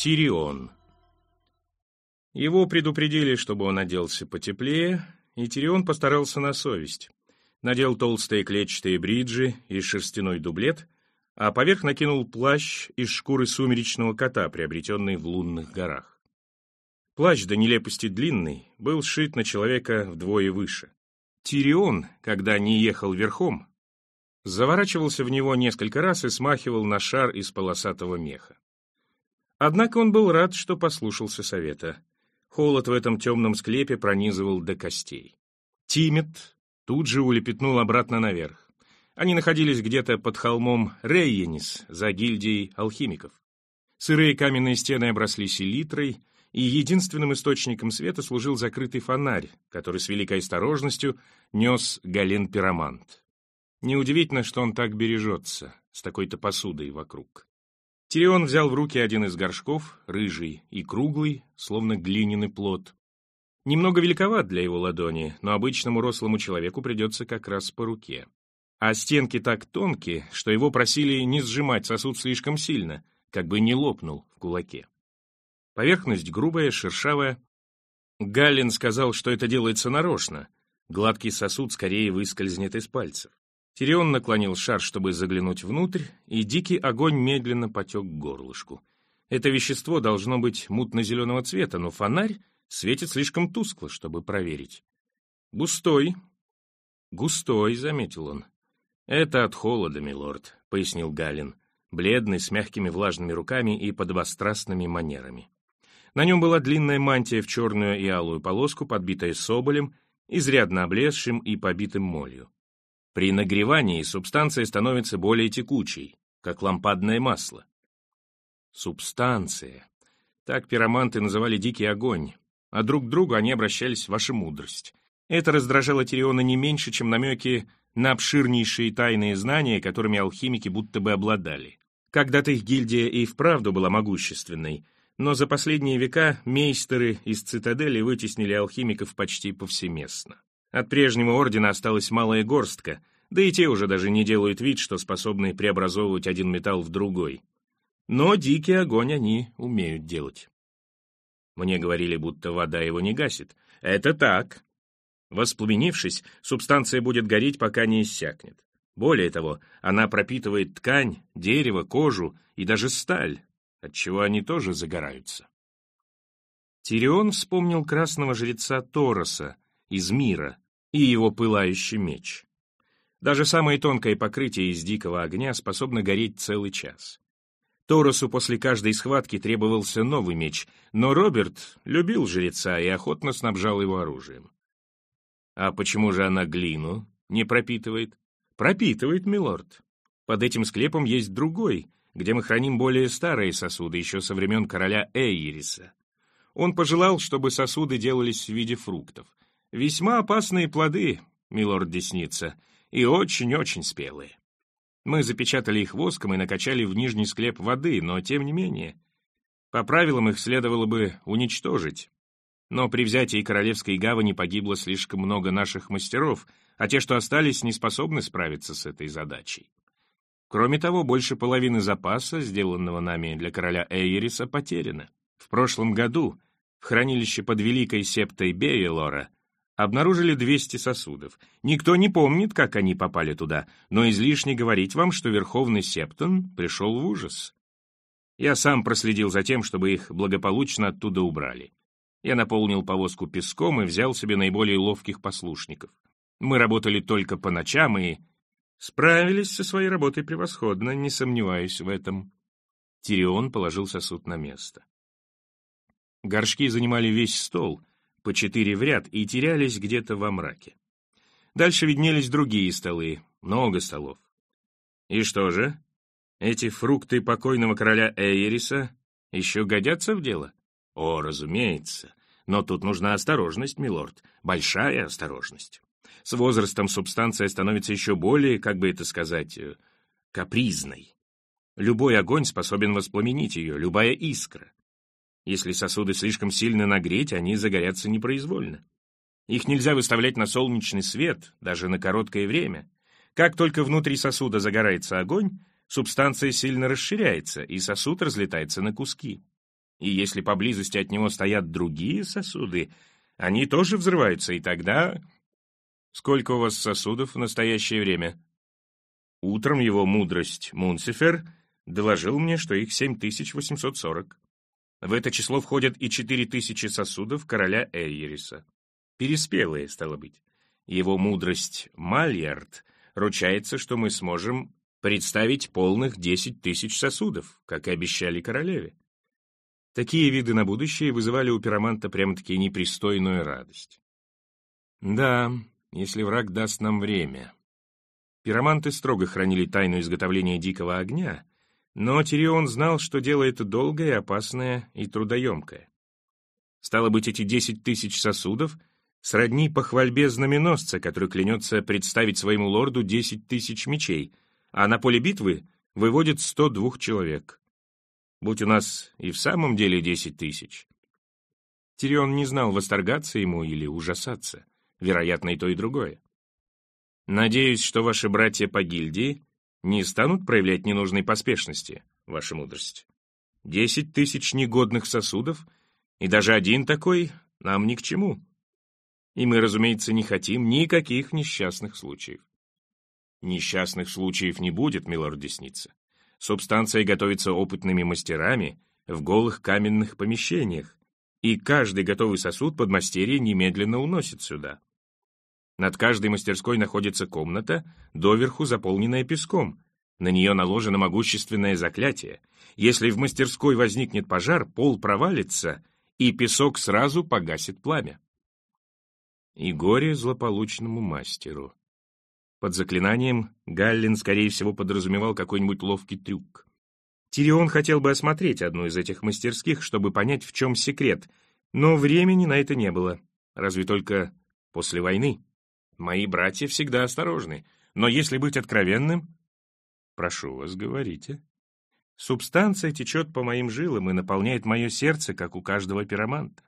Тирион. Его предупредили, чтобы он оделся потеплее, и Тирион постарался на совесть. Надел толстые клетчатые бриджи и шерстяной дублет, а поверх накинул плащ из шкуры сумеречного кота, приобретенный в лунных горах. Плащ до нелепости длинный, был сшит на человека вдвое выше. Тирион, когда не ехал верхом, заворачивался в него несколько раз и смахивал на шар из полосатого меха. Однако он был рад, что послушался совета. Холод в этом темном склепе пронизывал до костей. Тимет тут же улепетнул обратно наверх. Они находились где-то под холмом Рейенис, за гильдией алхимиков. Сырые каменные стены обросли селитрой, и единственным источником света служил закрытый фонарь, который с великой осторожностью нес Гален-пиромант. Неудивительно, что он так бережется, с такой-то посудой вокруг. Тирион взял в руки один из горшков, рыжий и круглый, словно глиняный плод. Немного великоват для его ладони, но обычному рослому человеку придется как раз по руке. А стенки так тонкие, что его просили не сжимать сосуд слишком сильно, как бы не лопнул в кулаке. Поверхность грубая, шершавая. Галлин сказал, что это делается нарочно. Гладкий сосуд скорее выскользнет из пальцев. Тирион наклонил шар, чтобы заглянуть внутрь, и дикий огонь медленно потек к горлышку. Это вещество должно быть мутно-зеленого цвета, но фонарь светит слишком тускло, чтобы проверить. «Густой». «Густой», — заметил он. «Это от холода, милорд», — пояснил Галин, бледный, с мягкими влажными руками и подобострастными манерами. На нем была длинная мантия в черную и алую полоску, подбитая соболем, изрядно облезшим и побитым молью. При нагревании субстанция становится более текучей, как лампадное масло. Субстанция. Так пироманты называли дикий огонь, а друг к другу они обращались «ваша мудрость». Это раздражало Тириона не меньше, чем намеки на обширнейшие тайные знания, которыми алхимики будто бы обладали. Когда-то их гильдия и вправду была могущественной, но за последние века мейстеры из цитадели вытеснили алхимиков почти повсеместно. От прежнего ордена осталась малая горстка, да и те уже даже не делают вид, что способны преобразовывать один металл в другой. Но дикий огонь они умеют делать. Мне говорили, будто вода его не гасит. Это так. Воспламенившись, субстанция будет гореть, пока не иссякнет. Более того, она пропитывает ткань, дерево, кожу и даже сталь, отчего они тоже загораются. Тирион вспомнил красного жреца Тороса, из мира и его пылающий меч. Даже самое тонкое покрытие из дикого огня способно гореть целый час. Торосу после каждой схватки требовался новый меч, но Роберт любил жреца и охотно снабжал его оружием. А почему же она глину не пропитывает? Пропитывает, милорд. Под этим склепом есть другой, где мы храним более старые сосуды, еще со времен короля Эйриса. Он пожелал, чтобы сосуды делались в виде фруктов. Весьма опасные плоды, милорд Десница, и очень-очень спелые. Мы запечатали их воском и накачали в нижний склеп воды, но тем не менее. По правилам их следовало бы уничтожить. Но при взятии Королевской гавани погибло слишком много наших мастеров, а те, что остались, не способны справиться с этой задачей. Кроме того, больше половины запаса, сделанного нами для короля Эйриса, потеряно. В прошлом году в хранилище под Великой Септой Бейлора обнаружили 200 сосудов. Никто не помнит, как они попали туда, но излишне говорить вам, что Верховный Септон пришел в ужас. Я сам проследил за тем, чтобы их благополучно оттуда убрали. Я наполнил повозку песком и взял себе наиболее ловких послушников. Мы работали только по ночам и... Справились со своей работой превосходно, не сомневаюсь в этом. Тирион положил сосуд на место. Горшки занимали весь стол, по четыре в ряд, и терялись где-то во мраке. Дальше виднелись другие столы, много столов. И что же? Эти фрукты покойного короля Эйриса еще годятся в дело? О, разумеется. Но тут нужна осторожность, милорд, большая осторожность. С возрастом субстанция становится еще более, как бы это сказать, э, капризной. Любой огонь способен воспламенить ее, любая искра. Если сосуды слишком сильно нагреть, они загорятся непроизвольно. Их нельзя выставлять на солнечный свет, даже на короткое время. Как только внутри сосуда загорается огонь, субстанция сильно расширяется, и сосуд разлетается на куски. И если поблизости от него стоят другие сосуды, они тоже взрываются, и тогда... Сколько у вас сосудов в настоящее время? Утром его мудрость Мунцифер доложил мне, что их 7840. В это число входят и 4000 сосудов короля Эйериса. Переспелые, стало быть. Его мудрость Мальярд ручается, что мы сможем представить полных 10 тысяч сосудов, как и обещали королеве. Такие виды на будущее вызывали у пироманта прямо-таки непристойную радость. Да, если враг даст нам время. Пироманты строго хранили тайну изготовления дикого огня, но Тирион знал, что дело это долгое, опасное и трудоемкое. Стало быть, эти десять тысяч сосудов сродни похвальбе знаменосца, который клянется представить своему лорду десять тысяч мечей, а на поле битвы выводит сто двух человек. Будь у нас и в самом деле десять тысяч. Тирион не знал, восторгаться ему или ужасаться. Вероятно, и то, и другое. Надеюсь, что ваши братья по гильдии не станут проявлять ненужной поспешности, ваша мудрость. Десять тысяч негодных сосудов, и даже один такой нам ни к чему. И мы, разумеется, не хотим никаких несчастных случаев. Несчастных случаев не будет, милорд Десница. Субстанция готовится опытными мастерами в голых каменных помещениях, и каждый готовый сосуд подмастерье немедленно уносит сюда. Над каждой мастерской находится комната, доверху заполненная песком. На нее наложено могущественное заклятие. Если в мастерской возникнет пожар, пол провалится, и песок сразу погасит пламя. И горе злополучному мастеру. Под заклинанием Галлин, скорее всего, подразумевал какой-нибудь ловкий трюк. Тирион хотел бы осмотреть одну из этих мастерских, чтобы понять, в чем секрет, но времени на это не было, разве только после войны. Мои братья всегда осторожны, но если быть откровенным... Прошу вас, говорите. Субстанция течет по моим жилам и наполняет мое сердце, как у каждого пироманта.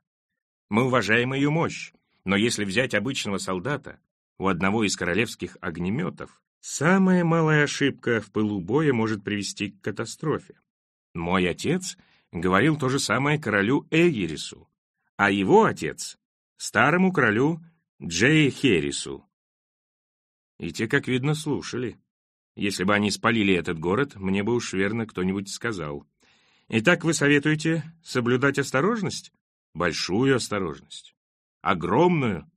Мы уважаем ее мощь, но если взять обычного солдата, у одного из королевских огнеметов, самая малая ошибка в пылу боя может привести к катастрофе. Мой отец говорил то же самое королю Эгерису, а его отец — старому королю Джей Херрису. И те, как видно, слушали. Если бы они спалили этот город, мне бы уж верно кто-нибудь сказал. Итак, вы советуете соблюдать осторожность? Большую осторожность. Огромную.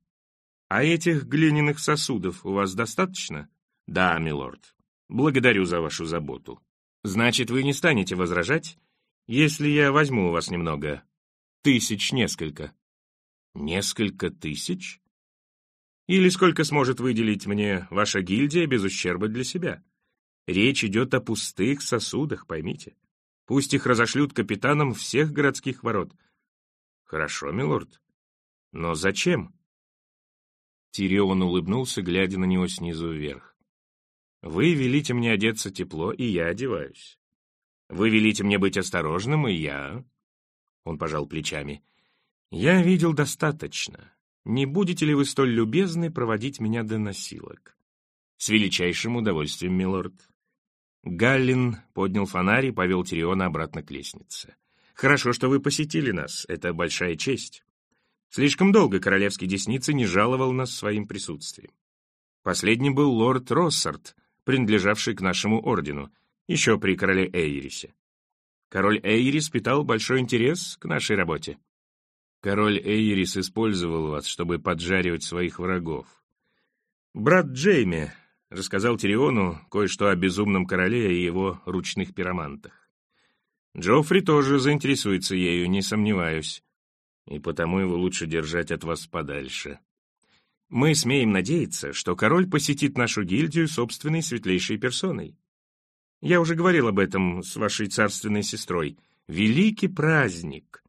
А этих глиняных сосудов у вас достаточно? Да, милорд. Благодарю за вашу заботу. Значит, вы не станете возражать, если я возьму у вас немного? Тысяч несколько. Несколько тысяч? Или сколько сможет выделить мне ваша гильдия без ущерба для себя? Речь идет о пустых сосудах, поймите. Пусть их разошлют капитанам всех городских ворот. Хорошо, милорд. Но зачем? Тирион улыбнулся, глядя на него снизу вверх. Вы велите мне одеться тепло, и я одеваюсь. Вы велите мне быть осторожным, и я... Он пожал плечами. Я видел достаточно. Не будете ли вы столь любезны проводить меня до носилок? С величайшим удовольствием, милорд. Галлин поднял фонарь и повел Тириона обратно к лестнице. Хорошо, что вы посетили нас, это большая честь. Слишком долго королевский десница не жаловал нас своим присутствием. Последним был лорд Россард, принадлежавший к нашему ордену, еще при короле Эйрисе. Король Эйрис питал большой интерес к нашей работе. Король Эйрис использовал вас, чтобы поджаривать своих врагов. Брат Джейми рассказал Тириону кое-что о безумном короле и его ручных пиромантах. Джоффри тоже заинтересуется ею, не сомневаюсь, и потому его лучше держать от вас подальше. Мы смеем надеяться, что король посетит нашу гильдию собственной светлейшей персоной. Я уже говорил об этом с вашей царственной сестрой. Великий праздник!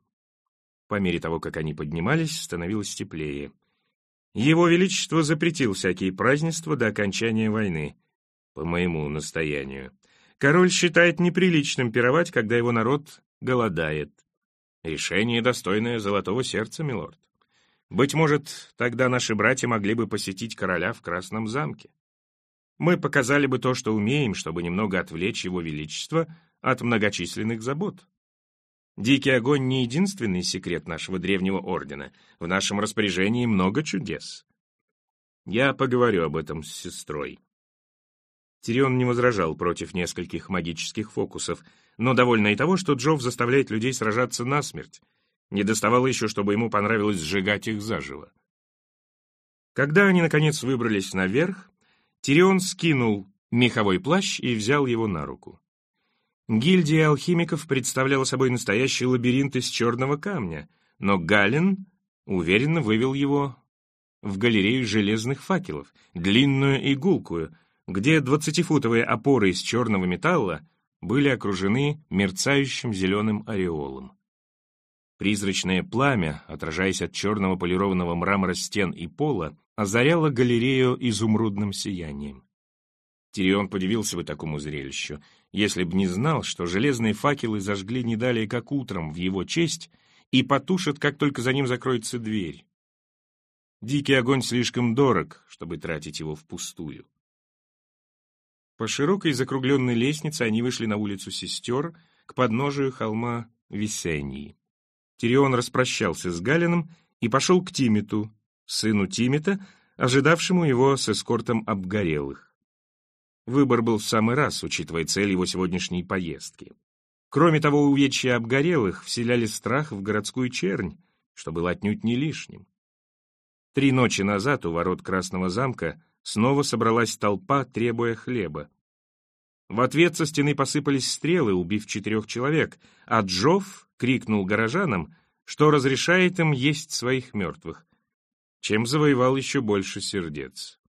По мере того, как они поднимались, становилось теплее. Его Величество запретил всякие празднества до окончания войны, по моему настоянию. Король считает неприличным пировать, когда его народ голодает. Решение, достойное золотого сердца, милорд. Быть может, тогда наши братья могли бы посетить короля в Красном замке. Мы показали бы то, что умеем, чтобы немного отвлечь его величество от многочисленных забот. Дикий огонь не единственный секрет нашего древнего ордена. В нашем распоряжении много чудес. Я поговорю об этом с сестрой. Тирион не возражал против нескольких магических фокусов, но довольно и того, что Джов заставляет людей сражаться насмерть. Не доставало еще, чтобы ему понравилось сжигать их заживо. Когда они, наконец, выбрались наверх, Тирион скинул меховой плащ и взял его на руку. Гильдия алхимиков представляла собой настоящий лабиринт из черного камня, но Галин уверенно вывел его в галерею железных факелов, длинную и гулкую, где двадцатифутовые опоры из черного металла были окружены мерцающим зеленым ореолом. Призрачное пламя, отражаясь от черного полированного мрамора стен и пола, озаряло галерею изумрудным сиянием. Тирион подивился бы такому зрелищу, если б не знал, что железные факелы зажгли не далее, как утром, в его честь, и потушат, как только за ним закроется дверь. Дикий огонь слишком дорог, чтобы тратить его впустую. По широкой закругленной лестнице они вышли на улицу сестер к подножию холма Весеннии. Тирион распрощался с Галином и пошел к Тимиту, сыну Тимита, ожидавшему его с эскортом обгорелых. Выбор был в самый раз, учитывая цель его сегодняшней поездки. Кроме того, увечья обгорелых вселяли страх в городскую чернь, что было отнюдь не лишним. Три ночи назад у ворот Красного замка снова собралась толпа, требуя хлеба. В ответ со стены посыпались стрелы, убив четырех человек, а Джофф крикнул горожанам, что разрешает им есть своих мертвых, чем завоевал еще больше сердец.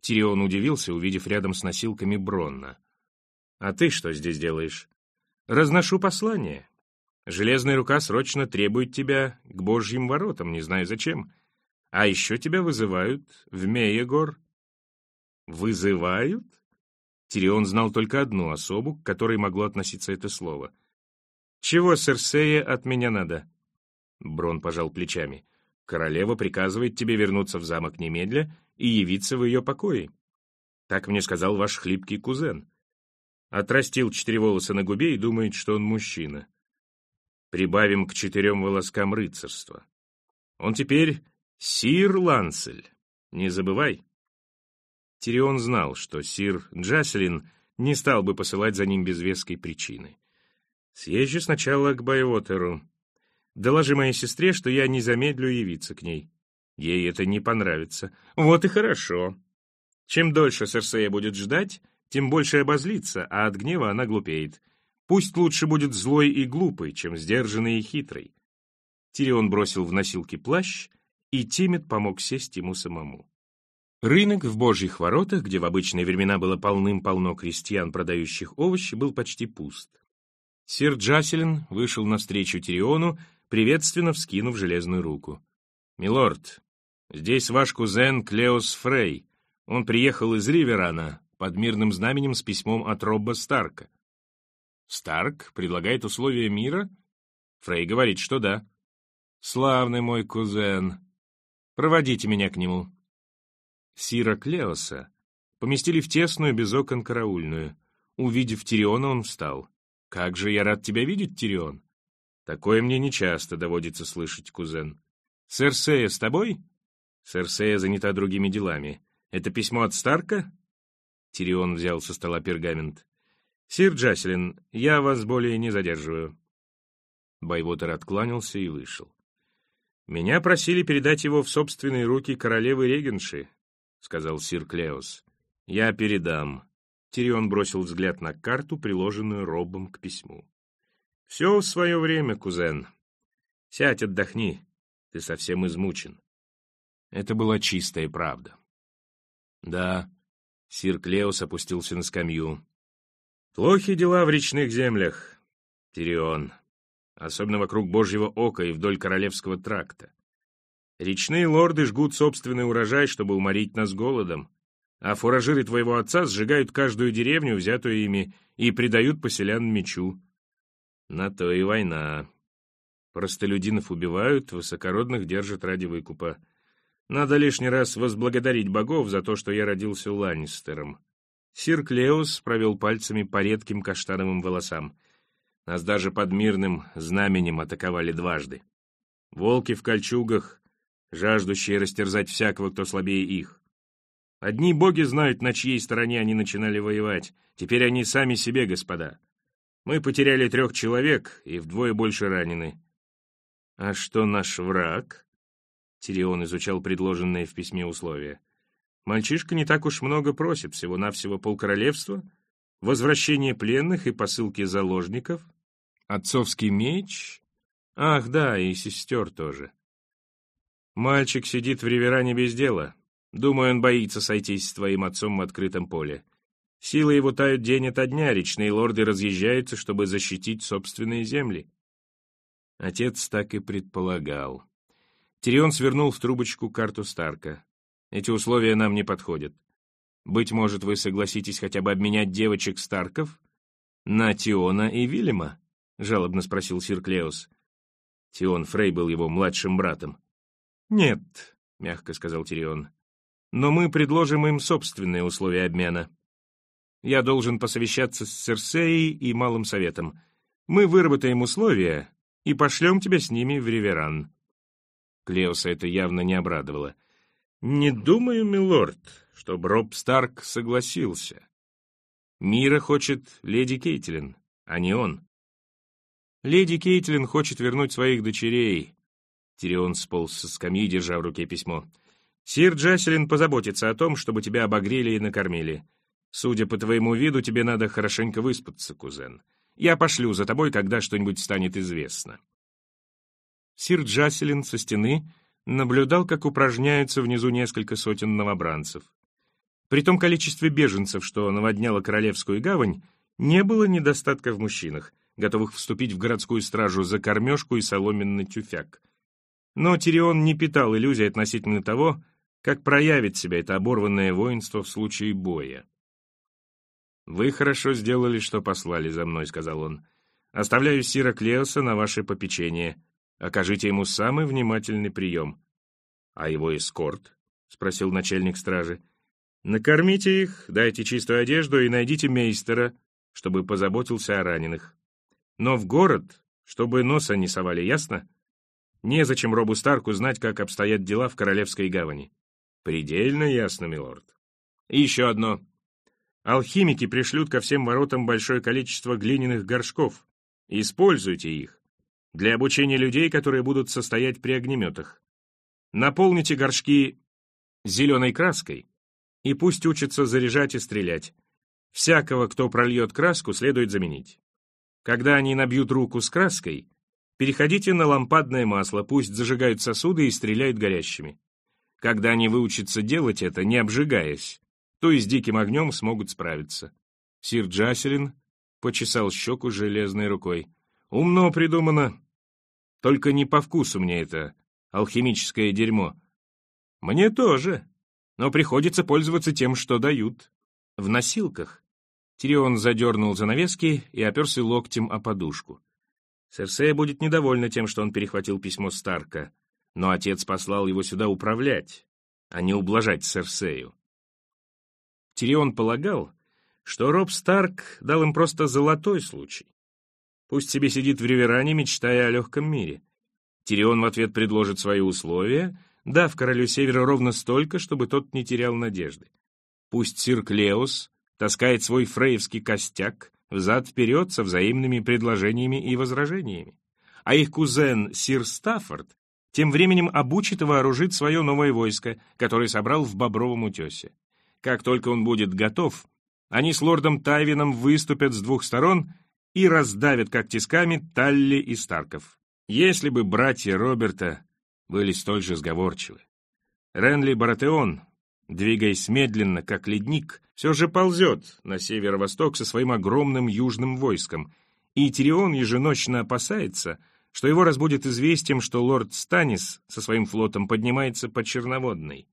Тирион удивился, увидев рядом с носилками Бронна. «А ты что здесь делаешь?» «Разношу послание. Железная рука срочно требует тебя к божьим воротам, не знаю зачем. А еще тебя вызывают в Меегор». «Вызывают?» Тирион знал только одну особу, к которой могло относиться это слово. «Чего, Серсея, от меня надо?» Брон пожал плечами. Королева приказывает тебе вернуться в замок немедля и явиться в ее покое. Так мне сказал ваш хлипкий кузен. Отрастил четыре волоса на губе и думает, что он мужчина. Прибавим к четырем волоскам рыцарства. Он теперь сир Ланцель. Не забывай. Тирион знал, что сир Джаселин не стал бы посылать за ним без веской причины. Съезжу сначала к Байвотеру. Доложи моей сестре, что я не замедлю явиться к ней. Ей это не понравится. Вот и хорошо. Чем дольше Серсея будет ждать, тем больше обозлится, а от гнева она глупеет. Пусть лучше будет злой и глупый, чем сдержанный и хитрый. Тирион бросил в носилки плащ, и Тимет помог сесть ему самому. Рынок в Божьих воротах, где в обычные времена было полным-полно крестьян, продающих овощи, был почти пуст. Сир Джаселин вышел навстречу Тириону приветственно вскинув железную руку. «Милорд, здесь ваш кузен Клеос Фрей. Он приехал из Риверана под мирным знаменем с письмом от Робба Старка». «Старк предлагает условия мира?» Фрей говорит, что да. «Славный мой кузен. Проводите меня к нему». Сира Клеоса поместили в тесную без окон караульную. Увидев Тириона, он встал. «Как же я рад тебя видеть, Тирион! Такое мне нечасто доводится слышать, кузен. Сэр Сея с тобой? Сэр Сея занята другими делами. Это письмо от Старка? Тирион взял со стола пергамент. Сир Джаселин, я вас более не задерживаю. Байвотер откланялся и вышел. «Меня просили передать его в собственные руки королевы Регенши», — сказал сир Клеос. «Я передам». Тирион бросил взгляд на карту, приложенную робом к письму. Все в свое время, кузен. Сядь, отдохни. Ты совсем измучен. Это была чистая правда. Да, сир Клеус опустился на скамью. Плохи дела в речных землях, Тирион. Особенно вокруг Божьего ока и вдоль Королевского тракта. Речные лорды жгут собственный урожай, чтобы уморить нас голодом, а фуражиры твоего отца сжигают каждую деревню, взятую ими, и предают поселян мечу. На то и война. Простолюдинов убивают, высокородных держат ради выкупа. Надо лишний раз возблагодарить богов за то, что я родился Ланнистером. Сир Клеус провел пальцами по редким каштановым волосам. Нас даже под мирным знаменем атаковали дважды. Волки в кольчугах, жаждущие растерзать всякого, кто слабее их. Одни боги знают, на чьей стороне они начинали воевать. Теперь они сами себе, господа. Мы потеряли трех человек и вдвое больше ранены. А что наш враг? Тирион изучал предложенные в письме условия. Мальчишка не так уж много просит, всего-навсего полкоролевства, возвращение пленных и посылки заложников, отцовский меч. Ах, да, и сестер тоже. Мальчик сидит в реверане без дела. Думаю, он боится сойтись с твоим отцом в открытом поле. Силы его тают день ото дня, речные лорды разъезжаются, чтобы защитить собственные земли. Отец так и предполагал. Тирион свернул в трубочку карту Старка. Эти условия нам не подходят. Быть может, вы согласитесь хотя бы обменять девочек Старков на Тиона и Вильяма? Жалобно спросил сир Клеус. Тион Фрей был его младшим братом. Нет, мягко сказал Тирион. Но мы предложим им собственные условия обмена. Я должен посовещаться с Серсеей и Малым Советом. Мы выработаем условия и пошлем тебя с ними в Реверан». Клеоса это явно не обрадовало. «Не думаю, милорд, чтобы Роб Старк согласился. Мира хочет леди Кейтлин, а не он. Леди Кейтлин хочет вернуть своих дочерей». Тирион сполз со скамьи, держа в руке письмо. «Сир Джаселин позаботится о том, чтобы тебя обогрели и накормили. Судя по твоему виду, тебе надо хорошенько выспаться, кузен. Я пошлю за тобой, когда что-нибудь станет известно». Сир Джаселин со стены наблюдал, как упражняются внизу несколько сотен новобранцев. При том количестве беженцев, что наводняло Королевскую гавань, не было недостатка в мужчинах, готовых вступить в городскую стражу за кормежку и соломенный тюфяк. Но Тирион не питал иллюзий относительно того, как проявит себя это оборванное воинство в случае боя. «Вы хорошо сделали, что послали за мной», — сказал он. «Оставляю Сира Клеоса на ваше попечение. Окажите ему самый внимательный прием». «А его эскорт?» — спросил начальник стражи. «Накормите их, дайте чистую одежду и найдите мейстера, чтобы позаботился о раненых. Но в город, чтобы носа не совали, ясно? Незачем Робу Старку знать, как обстоят дела в Королевской гавани». «Предельно ясно, милорд». «И еще одно. Алхимики пришлют ко всем воротам большое количество глиняных горшков. Используйте их для обучения людей, которые будут состоять при огнеметах. Наполните горшки зеленой краской, и пусть учатся заряжать и стрелять. Всякого, кто прольет краску, следует заменить. Когда они набьют руку с краской, переходите на лампадное масло, пусть зажигают сосуды и стреляют горящими. Когда они выучатся делать это, не обжигаясь, то и с диким огнем смогут справиться. Сир Джаселин почесал щеку железной рукой. «Умно придумано. Только не по вкусу мне это алхимическое дерьмо. Мне тоже, но приходится пользоваться тем, что дают. В носилках». Тирион задернул занавески и оперся локтем о подушку. Серсея будет недовольна тем, что он перехватил письмо Старка, но отец послал его сюда управлять, а не ублажать Серсею. Тирион полагал, что Роб Старк дал им просто золотой случай. Пусть себе сидит в Риверане, мечтая о легком мире. Тирион в ответ предложит свои условия, дав королю Севера ровно столько, чтобы тот не терял надежды. Пусть сир Клеус таскает свой фрейевский костяк взад-вперед со взаимными предложениями и возражениями. А их кузен сир Стаффорд тем временем обучит и вооружит свое новое войско, которое собрал в Бобровом утесе. Как только он будет готов, они с лордом Тайвином выступят с двух сторон и раздавят как тисками Талли и Старков. Если бы братья Роберта были столь же сговорчивы. Ренли Баратеон, двигаясь медленно, как ледник, все же ползет на северо-восток со своим огромным южным войском, и Тирион еженочно опасается, что его разбудит известием, что лорд Станис со своим флотом поднимается по Черноводной.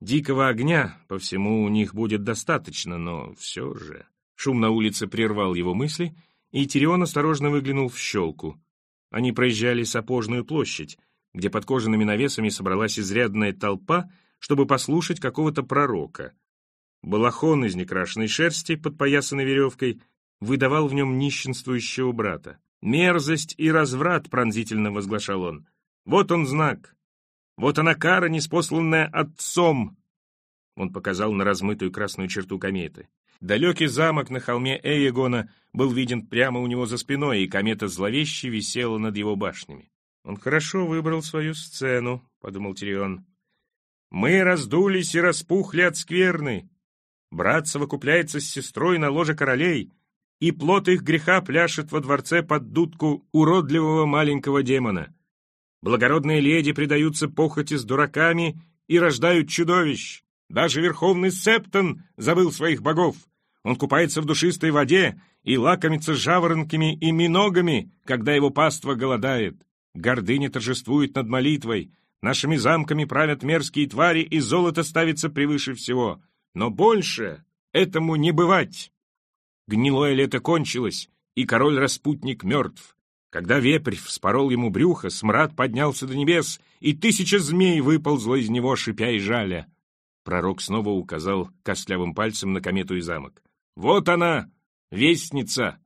Дикого огня по всему у них будет достаточно, но все же... Шум на улице прервал его мысли, и Тирион осторожно выглянул в щелку. Они проезжали Сапожную площадь, где под кожаными навесами собралась изрядная толпа, чтобы послушать какого-то пророка. Балахон из некрашенной шерсти, подпоясанной веревкой, выдавал в нем нищенствующего брата. «Мерзость и разврат!» — пронзительно возглашал он. «Вот он знак! Вот она кара, неспосланная отцом!» Он показал на размытую красную черту кометы. Далекий замок на холме Эйегона был виден прямо у него за спиной, и комета зловеще висела над его башнями. «Он хорошо выбрал свою сцену», — подумал Тирион. «Мы раздулись и распухли от скверны. Брат совокупляется с сестрой на ложе королей и плод их греха пляшет во дворце под дудку уродливого маленького демона. Благородные леди предаются похоти с дураками и рождают чудовищ. Даже верховный Септон забыл своих богов. Он купается в душистой воде и лакомится жаворонками и миногами, когда его паства голодает. Гордыня торжествует над молитвой. Нашими замками правят мерзкие твари, и золото ставится превыше всего. Но больше этому не бывать. Гнилое лето кончилось, и король-распутник мертв. Когда вепрь вспорол ему брюхо, смрад поднялся до небес, и тысяча змей выползла из него, шипя и жаля. Пророк снова указал костлявым пальцем на комету и замок. «Вот она, вестница!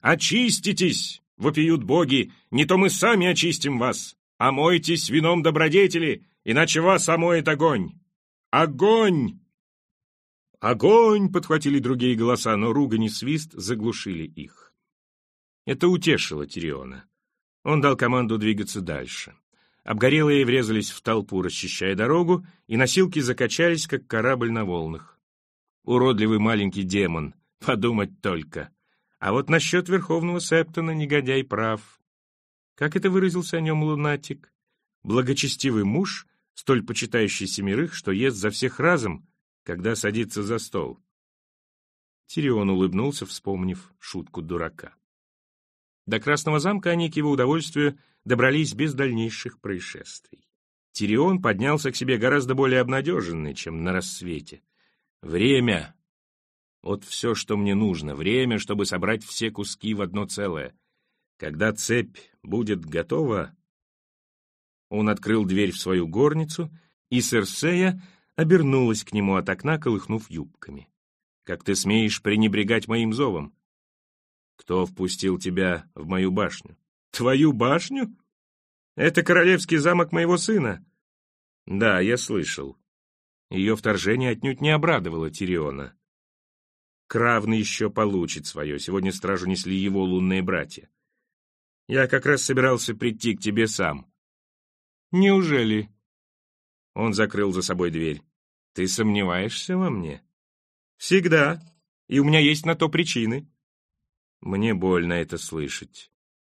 Очиститесь!» — вопиют боги. «Не то мы сами очистим вас! Омойтесь вином добродетели, иначе вас омоет огонь! Огонь!» «Огонь!» — подхватили другие голоса, но ругань и свист заглушили их. Это утешило Тириона. Он дал команду двигаться дальше. Обгорелые врезались в толпу, расчищая дорогу, и носилки закачались, как корабль на волнах. Уродливый маленький демон, подумать только. А вот насчет Верховного Септона негодяй прав. Как это выразился о нем лунатик? Благочестивый муж, столь почитающий семерых, что ест за всех разом, когда садится за стол. Тирион улыбнулся, вспомнив шутку дурака. До Красного замка они к его удовольствию добрались без дальнейших происшествий. Тирион поднялся к себе гораздо более обнадеженный, чем на рассвете. Время. Вот все, что мне нужно. Время, чтобы собрать все куски в одно целое. Когда цепь будет готова... Он открыл дверь в свою горницу, и Серсея обернулась к нему от окна, колыхнув юбками. «Как ты смеешь пренебрегать моим зовом?» «Кто впустил тебя в мою башню?» «Твою башню? Это королевский замок моего сына». «Да, я слышал». Ее вторжение отнюдь не обрадовало Тириона. Кравный еще получит свое. Сегодня стражу несли его лунные братья. Я как раз собирался прийти к тебе сам. Неужели? Он закрыл за собой дверь. «Ты сомневаешься во мне?» «Всегда. И у меня есть на то причины». Мне больно это слышать.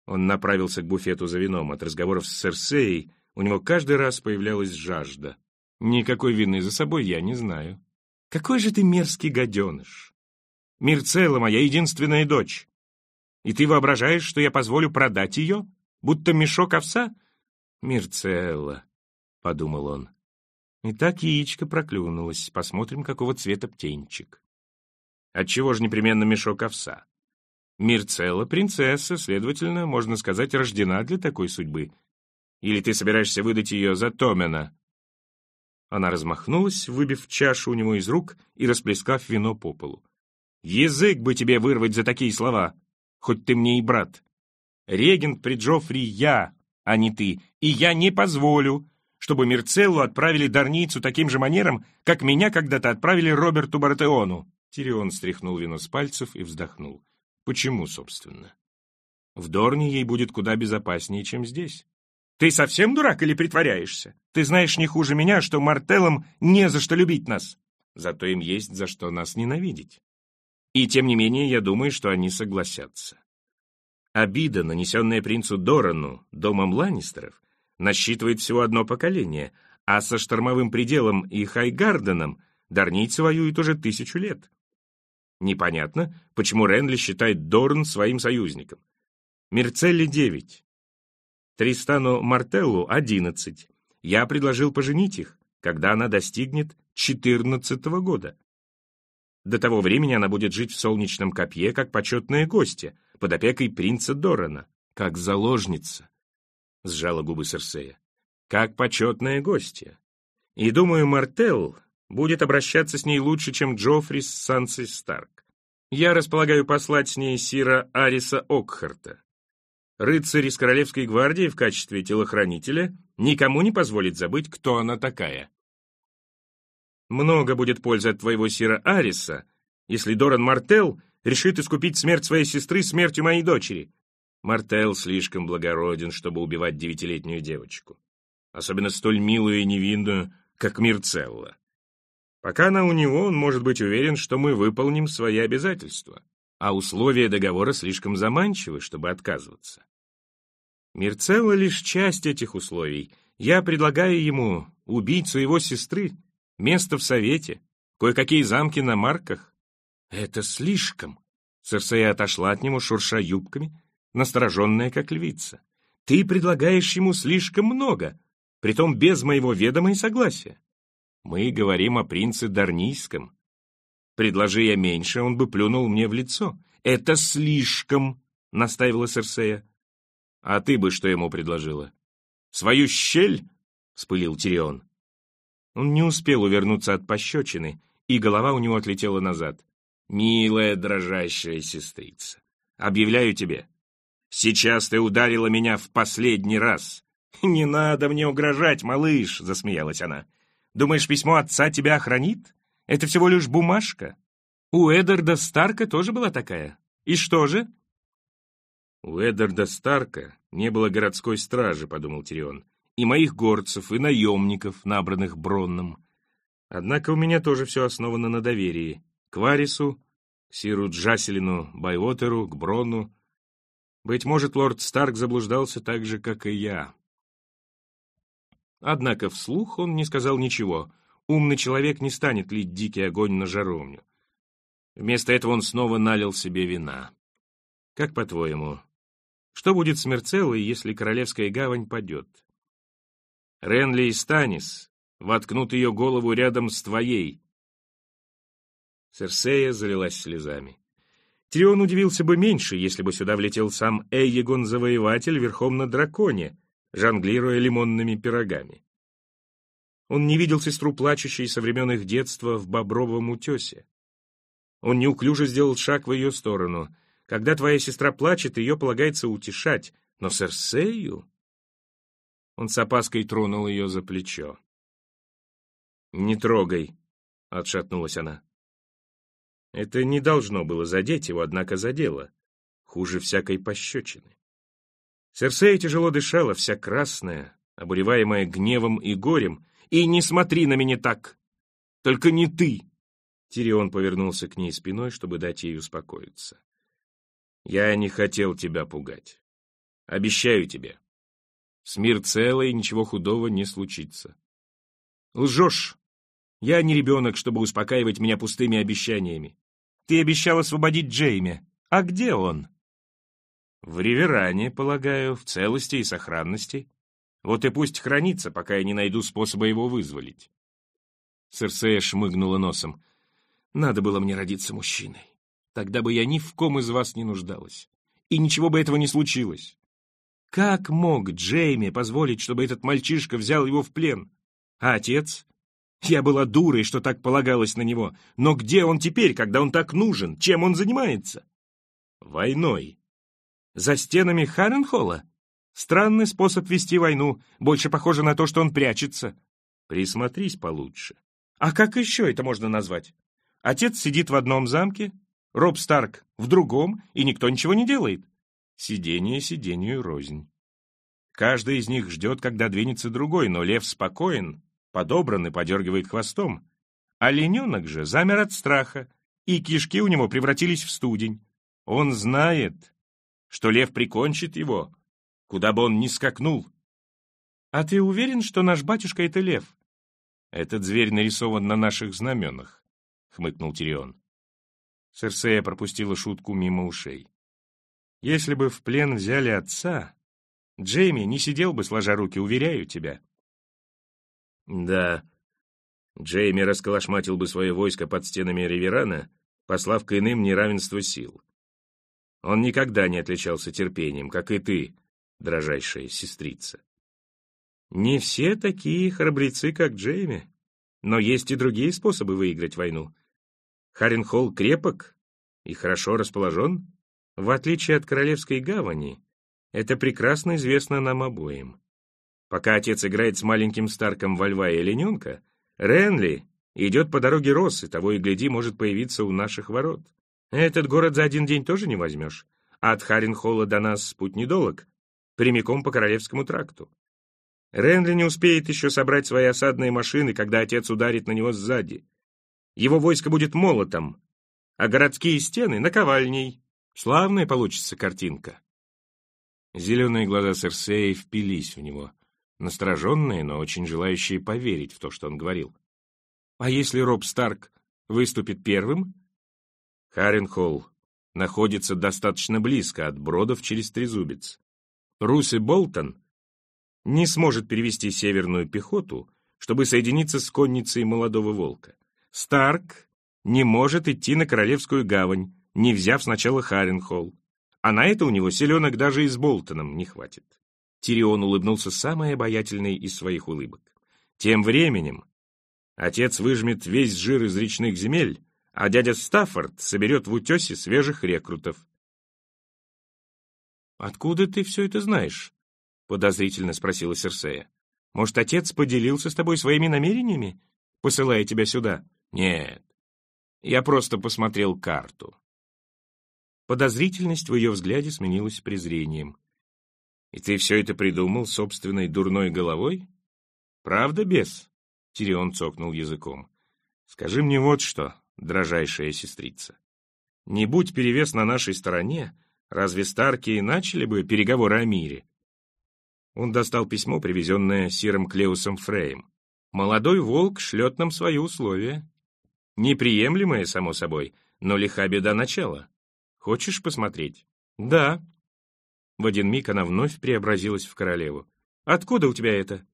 Он направился к буфету за вином. От разговоров с Серсеей у него каждый раз появлялась жажда. Никакой вины за собой я не знаю. Какой же ты мерзкий гаденыш! Мирцелла моя единственная дочь. И ты воображаешь, что я позволю продать ее, будто мешок овса? Мирцелла, — подумал он. И так яичко проклюнулось. Посмотрим, какого цвета птенчик. Отчего же непременно мешок овса? Мирцелла — принцесса, следовательно, можно сказать, рождена для такой судьбы. Или ты собираешься выдать ее за Томена?» Она размахнулась, выбив чашу у него из рук и расплескав вино по полу. «Язык бы тебе вырвать за такие слова, хоть ты мне и брат. Регент при Джоффри я, а не ты, и я не позволю, чтобы Мирцеллу отправили Дарницу таким же манером, как меня когда-то отправили Роберту Бартеону. Тирион стряхнул вино с пальцев и вздохнул. Почему, собственно? В Дорне ей будет куда безопаснее, чем здесь. Ты совсем дурак или притворяешься? Ты знаешь не хуже меня, что Мартеллам не за что любить нас. Зато им есть за что нас ненавидеть. И тем не менее, я думаю, что они согласятся. Обида, нанесенная принцу Дорану, домом Ланнистеров, насчитывает всего одно поколение, а со штормовым пределом и Хайгарденом дарнийцы воюют уже тысячу лет. Непонятно, почему Ренли считает Дорн своим союзником. Мерцелли — девять. Тристану Мартеллу — одиннадцать. Я предложил поженить их, когда она достигнет четырнадцатого года. До того времени она будет жить в солнечном копье, как почетная гостья, под опекой принца Дорана, как заложница. — сжала губы Серсея. «Как почетная гостья. И, думаю, Мартел будет обращаться с ней лучше, чем Джоффри с Сансой Старк. Я располагаю послать с ней Сира Ариса Окхарта. Рыцарь из Королевской гвардии в качестве телохранителя никому не позволит забыть, кто она такая. Много будет пользы от твоего Сира Ариса, если Доран Мартел решит искупить смерть своей сестры смертью моей дочери. Мартел слишком благороден, чтобы убивать девятилетнюю девочку. Особенно столь милую и невинную, как Мирцелла. Пока она у него, он может быть уверен, что мы выполним свои обязательства, а условия договора слишком заманчивы, чтобы отказываться. Мирцелла лишь часть этих условий. Я предлагаю ему убить своего сестры, место в совете, кое-какие замки на марках. Это слишком. Серсея отошла от него, шурша юбками, настороженная, как львица. Ты предлагаешь ему слишком много, притом без моего ведома и согласия. Мы говорим о принце Дарнийском. Предложи я меньше, он бы плюнул мне в лицо. Это слишком, настаивала Серсея. А ты бы что ему предложила? Свою щель? Вспылил Тирион. Он не успел увернуться от пощечины, и голова у него отлетела назад. «Милая дрожащая сестрица, объявляю тебе, сейчас ты ударила меня в последний раз». «Не надо мне угрожать, малыш», — засмеялась она. Думаешь, письмо отца тебя охранит? Это всего лишь бумажка. У Эдарда Старка тоже была такая. И что же?» «У Эдарда Старка не было городской стражи», — подумал Тирион, «и моих горцев, и наемников, набранных Бронном. Однако у меня тоже все основано на доверии. К Варису, к Сиру Джаселину, Байотеру, к Бронну. Быть может, лорд Старк заблуждался так же, как и я. Однако вслух он не сказал ничего. Умный человек не станет лить дикий огонь на жаровню. Вместо этого он снова налил себе вина. Как по-твоему, что будет с Мерцеллой, если Королевская гавань падет? Ренли и Станис воткнут ее голову рядом с твоей. Серсея залилась слезами. Тирион удивился бы меньше, если бы сюда влетел сам Эйегон-завоеватель верхом на драконе, жонглируя лимонными пирогами. Он не видел сестру плачущей со времен их детства в Бобровом утесе. Он неуклюже сделал шаг в ее сторону. Когда твоя сестра плачет, ее полагается утешать, но Серсею... Он с опаской тронул ее за плечо. «Не трогай», — отшатнулась она. Это не должно было задеть его, однако задело. Хуже всякой пощечины. Серсея тяжело дышала, вся красная, обуреваемая гневом и горем. «И не смотри на меня так! Только не ты!» Тирион повернулся к ней спиной, чтобы дать ей успокоиться. «Я не хотел тебя пугать. Обещаю тебе. С мир целый, ничего худого не случится». «Лжешь! Я не ребенок, чтобы успокаивать меня пустыми обещаниями. Ты обещал освободить Джейми. А где он?» В Риверане, полагаю, в целости и сохранности. Вот и пусть хранится, пока я не найду способа его вызволить. Серсея шмыгнула носом. Надо было мне родиться мужчиной. Тогда бы я ни в ком из вас не нуждалась. И ничего бы этого не случилось. Как мог Джейми позволить, чтобы этот мальчишка взял его в плен? А отец? Я была дурой, что так полагалось на него. Но где он теперь, когда он так нужен? Чем он занимается? Войной. За стенами Харренхолла? Странный способ вести войну, больше похоже на то, что он прячется. Присмотрись получше. А как еще это можно назвать? Отец сидит в одном замке, Роб Старк в другом, и никто ничего не делает. Сидение сидению рознь. Каждый из них ждет, когда двинется другой, но лев спокоен, подобран и подергивает хвостом. Олененок же замер от страха, и кишки у него превратились в студень. Он знает, что лев прикончит его, куда бы он ни скакнул. А ты уверен, что наш батюшка — это лев? Этот зверь нарисован на наших знаменах, — хмыкнул Тирион. Серсея пропустила шутку мимо ушей. Если бы в плен взяли отца, Джейми не сидел бы сложа руки, уверяю тебя. Да, Джейми расколошматил бы свое войско под стенами Риверана, послав к иным неравенство сил. Он никогда не отличался терпением, как и ты, дрожайшая сестрица. Не все такие храбрецы, как Джейми, но есть и другие способы выиграть войну. Харенхолл крепок, И хорошо расположен? В отличие от Королевской гавани, это прекрасно известно нам обоим. Пока отец играет с маленьким Старком во льва и олененка, Ренли идет по дороге Россы, того и гляди, может появиться у наших ворот. Этот город за один день тоже не возьмешь. От Харенхолла до нас путь недолог, прямиком по Королевскому тракту. Ренли не успеет еще собрать свои осадные машины, когда отец ударит на него сзади. Его войско будет молотом, а городские стены — наковальней. Славная получится картинка. Зеленые глаза Серсеи впились в него, настороженные, но очень желающие поверить в то, что он говорил. А если Роб Старк выступит первым? Харенхолл находится достаточно близко от Бродов через Трезубец. Рус и Болтон не сможет перевести северную пехоту, чтобы соединиться с конницей молодого волка. Старк не может идти на Королевскую гавань, не взяв сначала Харенхолл. А на это у него селенок даже и с Болтоном не хватит. Тирион улыбнулся самой обаятельной из своих улыбок. Тем временем отец выжмет весь жир из речных земель, а дядя Стаффорд соберет в утесе свежих рекрутов. «Откуда ты все это знаешь?» — подозрительно спросила Серсея. «Может, отец поделился с тобой своими намерениями, посылая тебя сюда?» «Нет, я просто посмотрел карту». Подозрительность в ее взгляде сменилась презрением. «И ты все это придумал собственной дурной головой? Правда, бес?» Тирион цокнул языком. «Скажи мне вот что, дрожайшая сестрица. Не будь перевес на нашей стороне, разве Старки и начали бы переговоры о мире?» Он достал письмо, привезенное Сиром Клеусом Фрейм. «Молодой волк шлет нам свои условия. Неприемлемое, само собой, но лиха беда начала. Хочешь посмотреть?» «Да». В один миг она вновь преобразилась в королеву. «Откуда у тебя это?»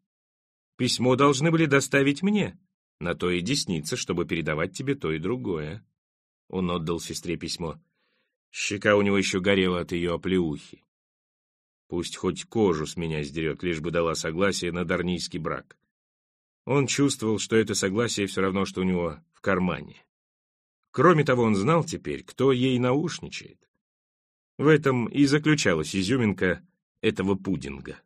«Письмо должны были доставить мне. На то и десница, чтобы передавать тебе то и другое». Он отдал сестре письмо. Щека у него еще горела от ее оплеухи. Пусть хоть кожу с меня сдерет, лишь бы дала согласие на дарнийский брак. Он чувствовал, что это согласие все равно, что у него в кармане. Кроме того, он знал теперь, кто ей наушничает. В этом и заключалась изюминка этого пудинга.